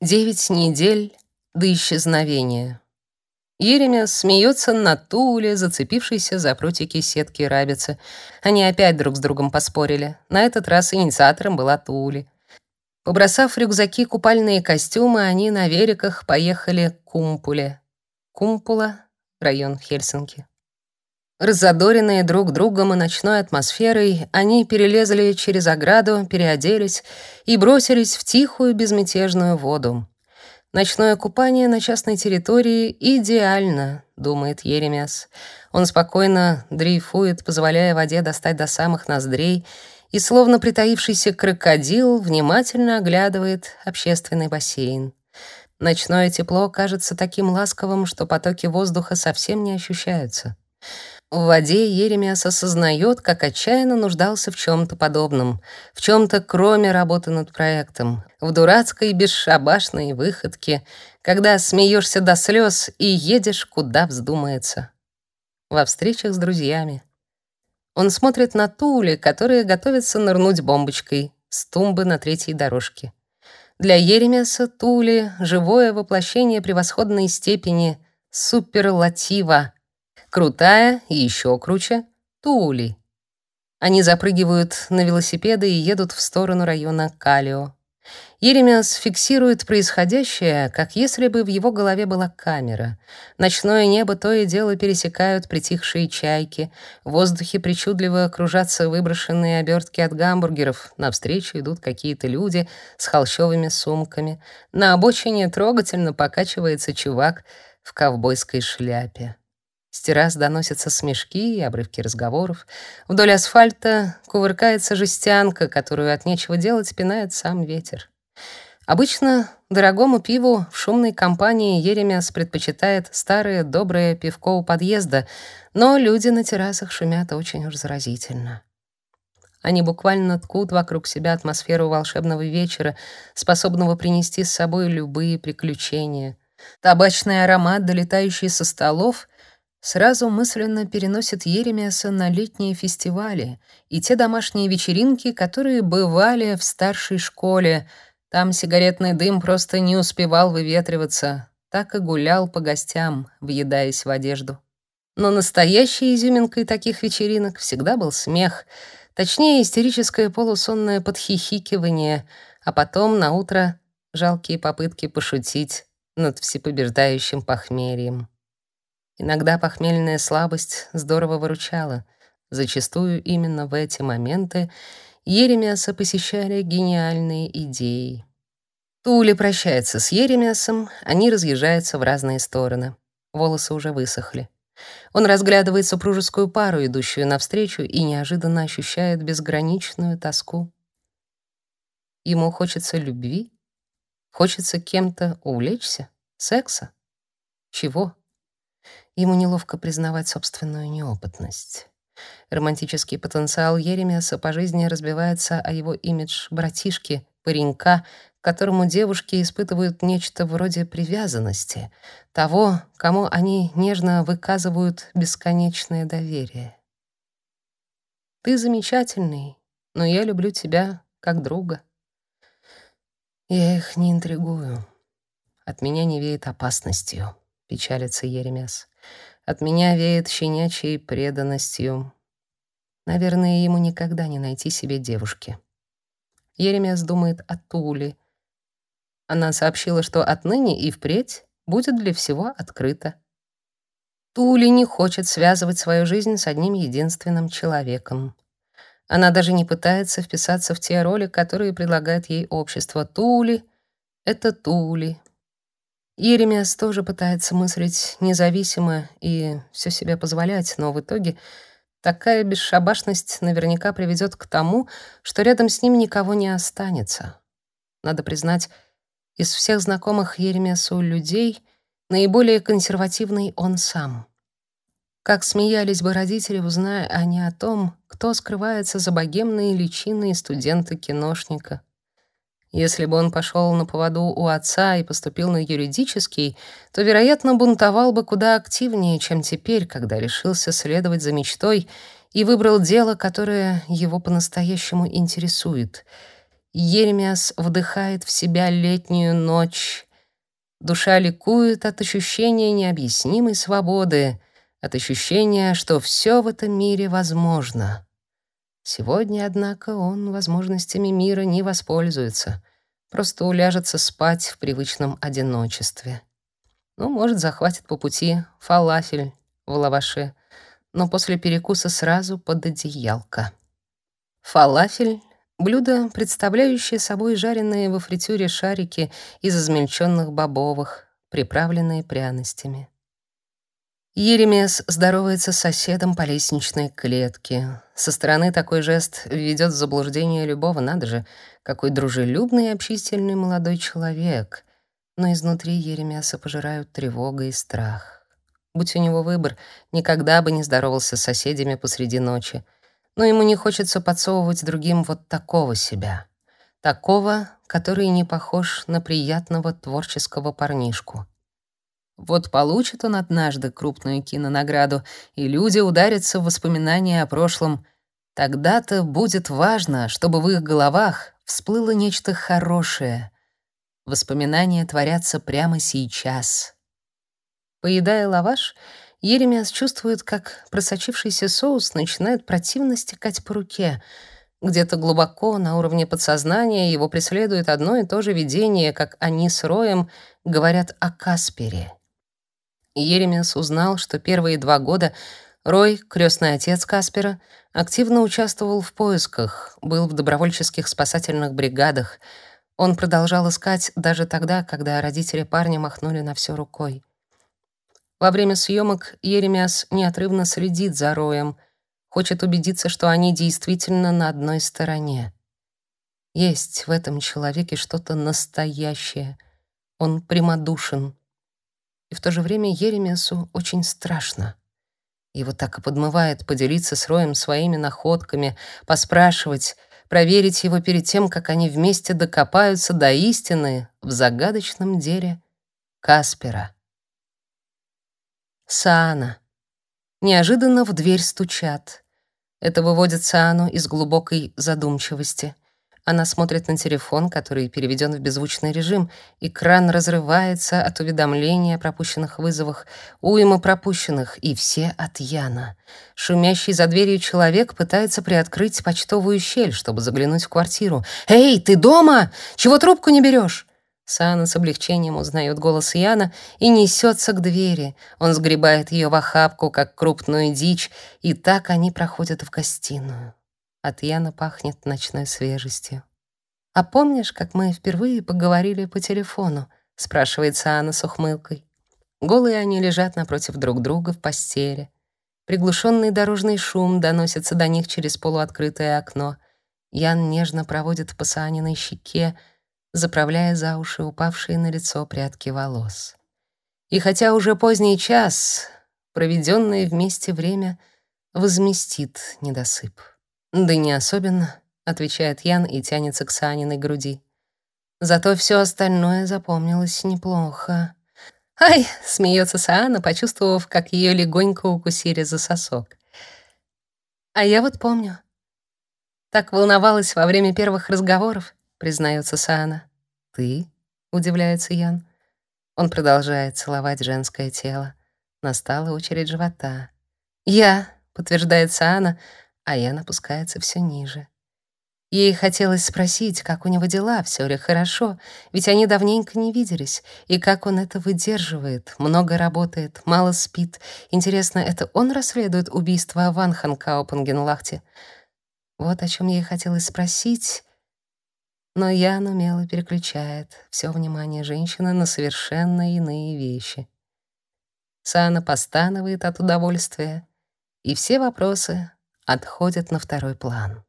Девять недель до исчезновения. Еремя смеется на Туле, зацепившейся за прутики сетки рабицы. Они опять друг с другом поспорили. На этот раз инициатором была Тули. Побросав рюкзаки купальные костюмы, они на вериках поехали к Кумпуле. Кумпула — район Хельсинки. Разодоренные друг другом и ночной атмосферой, они перелезли через ограду, переоделись и бросились в тихую безмятежную воду. Ночное купание на частной территории идеально, думает Еремяс. Он спокойно дрейфует, позволяя воде достать до самых ноздрей, и словно притаившийся крокодил внимательно оглядывает общественный бассейн. Ночное тепло кажется таким ласковым, что потоки воздуха совсем не ощущаются. В воде Еремиас осознает, как отчаянно нуждался в чем-то подобном, в чем-то кроме работы над проектом, в дурацкой бесшабашной выходке, когда смеешься до слез и едешь, куда вздумается. Во встречах с друзьями. Он смотрит на Тули, которые готовятся нырнуть бомбочкой с тумбы на третьей дорожке. Для Еремиаса Тули — живое воплощение превосходной степени суперлатива — Крутая и еще круче — Тули. Они запрыгивают на велосипеды и едут в сторону района Калио. Еремиас фиксирует происходящее, как если бы в его голове была камера. Ночное небо то и дело пересекают притихшие чайки, в воздухе причудливо кружатся выброшенные обертки от гамбургеров, навстречу идут какие-то люди с холщовыми сумками, на обочине трогательно покачивается чувак в ковбойской шляпе. С террас доносятся смешки и обрывки разговоров. Вдоль асфальта кувыркается жестянка, которую от нечего делать пинает сам ветер. Обычно дорогому пиву в шумной компании Еремяс предпочитает старое доброе пивко у подъезда, но люди на террасах шумят очень уж заразительно. Они буквально ткут вокруг себя атмосферу волшебного вечера, способного принести с собой любые приключения. Табачный аромат, долетающий со столов — сразу мысленно переносит Еремиаса на летние фестивали и те домашние вечеринки, которые бывали в старшей школе. Там сигаретный дым просто не успевал выветриваться, так и гулял по гостям, въедаясь в одежду. Но настоящей изюминкой таких вечеринок всегда был смех, точнее истерическое полусонное подхихикивание, а потом на утро жалкие попытки пошутить над всепобеждающим похмельем. Иногда похмельная слабость здорово выручала. Зачастую именно в эти моменты Еремиаса посещали гениальные идеи. Тули прощается с Еремиасом, они разъезжаются в разные стороны. Волосы уже высохли. Он разглядывает супружескую пару, идущую навстречу, и неожиданно ощущает безграничную тоску. Ему хочется любви, хочется кем-то увлечься, секса. Чего? Ему неловко признавать собственную неопытность. Романтический потенциал Еремиаса по жизни разбивается о его имидж братишки, паренька, к которому девушки испытывают нечто вроде привязанности, того, кому они нежно выказывают бесконечное доверие. «Ты замечательный, но я люблю тебя как друга». Я их не интригую. От меня не веет опасностью, печалится Еремяс. От меня веет щенячьей преданностью. Наверное, ему никогда не найти себе девушки. Еремес думает о Туле. Она сообщила, что отныне и впредь будет для всего открыто. Тули не хочет связывать свою жизнь с одним единственным человеком. Она даже не пытается вписаться в те роли, которые предлагает ей общество. Тули — это Тули, Еремиас тоже пытается мыслить независимо и все себе позволять, но в итоге такая бесшабашность наверняка приведет к тому, что рядом с ним никого не останется. Надо признать, из всех знакомых Еремиасу людей наиболее консервативный он сам. Как смеялись бы родители, узная они о том, кто скрывается за богемной личиной студента-киношника — если бы он пошел на поводу у отца и поступил на юридический, то, вероятно, бунтовал бы куда активнее, чем теперь, когда решился следовать за мечтой и выбрал дело, которое его по-настоящему интересует. Еремиас вдыхает в себя летнюю ночь. Душа ликует от ощущения необъяснимой свободы, от ощущения, что все в этом мире возможно. Сегодня, однако, он возможностями мира не воспользуется, просто уляжется спать в привычном одиночестве. Ну, может, захватит по пути фалафель в лаваше, но после перекуса сразу под одеялко. Фалафель — блюдо, представляющее собой жареные во фритюре шарики из измельченных бобовых, приправленные пряностями. Еремес здоровается с соседом по лестничной клетке. Со стороны такой жест введет в заблуждение любого, надо же, какой дружелюбный и общительный молодой человек. Но изнутри Еремеса пожирают тревога и страх. Будь у него выбор, никогда бы не здоровался с соседями посреди ночи. Но ему не хочется подсовывать другим вот такого себя. Такого, который не похож на приятного творческого парнишку. Вот получит он однажды крупную кинонаграду, и люди ударятся в воспоминания о прошлом. Тогда-то будет важно, чтобы в их головах всплыло нечто хорошее. Воспоминания творятся прямо сейчас. Поедая лаваш, Еремиас чувствует, как просочившийся соус начинает противно стекать по руке. Где-то глубоко, на уровне подсознания, его преследует одно и то же видение, как они с Роем говорят о Каспере. Еремес узнал, что первые два года Рой, крестный отец Каспера, активно участвовал в поисках, был в добровольческих спасательных бригадах. Он продолжал искать даже тогда, когда родители парня махнули на все рукой. Во время съемок Еремиас неотрывно следит за Роем, хочет убедиться, что они действительно на одной стороне. Есть в этом человеке что-то настоящее. Он прямодушен, и в то же время Еремесу очень страшно. Его так и подмывает поделиться с Роем своими находками, поспрашивать, проверить его перед тем, как они вместе докопаются до истины в загадочном деле Каспера. Саана. Неожиданно в дверь стучат. Это выводит Саану из глубокой задумчивости — она смотрит на телефон, который переведен в беззвучный режим. Экран разрывается от уведомления о пропущенных вызовах, уйма пропущенных, и все от Яна. Шумящий за дверью человек пытается приоткрыть почтовую щель, чтобы заглянуть в квартиру. «Эй, ты дома? Чего трубку не берешь?» Сана с облегчением узнает голос Яна и несется к двери. Он сгребает ее в охапку, как крупную дичь, и так они проходят в гостиную. От Яна пахнет ночной свежестью. «А помнишь, как мы впервые поговорили по телефону?» — спрашивает Анна с ухмылкой. Голые они лежат напротив друг друга в постели. Приглушенный дорожный шум доносится до них через полуоткрытое окно. Ян нежно проводит по Сааниной щеке, заправляя за уши упавшие на лицо прядки волос. И хотя уже поздний час, проведенное вместе время возместит недосып. Да не особенно, отвечает Ян и тянется к Саниной груди. Зато все остальное запомнилось неплохо. Ай, смеется Саана, почувствовав, как ее легонько укусили за сосок. А я вот помню. Так волновалась во время первых разговоров, признается Саана. Ты? удивляется Ян. Он продолжает целовать женское тело. Настала очередь живота. Я, подтверждает Саана, а Ян опускается все ниже. Ей хотелось спросить, как у него дела, все ли хорошо, ведь они давненько не виделись, и как он это выдерживает, много работает, мало спит. Интересно, это он расследует убийство Ван Ханкао Пангенлахте? Вот о чем ей хотелось спросить, но Ян умело переключает все внимание женщины на совершенно иные вещи. Сана постанывает от удовольствия, и все вопросы отходят на второй план.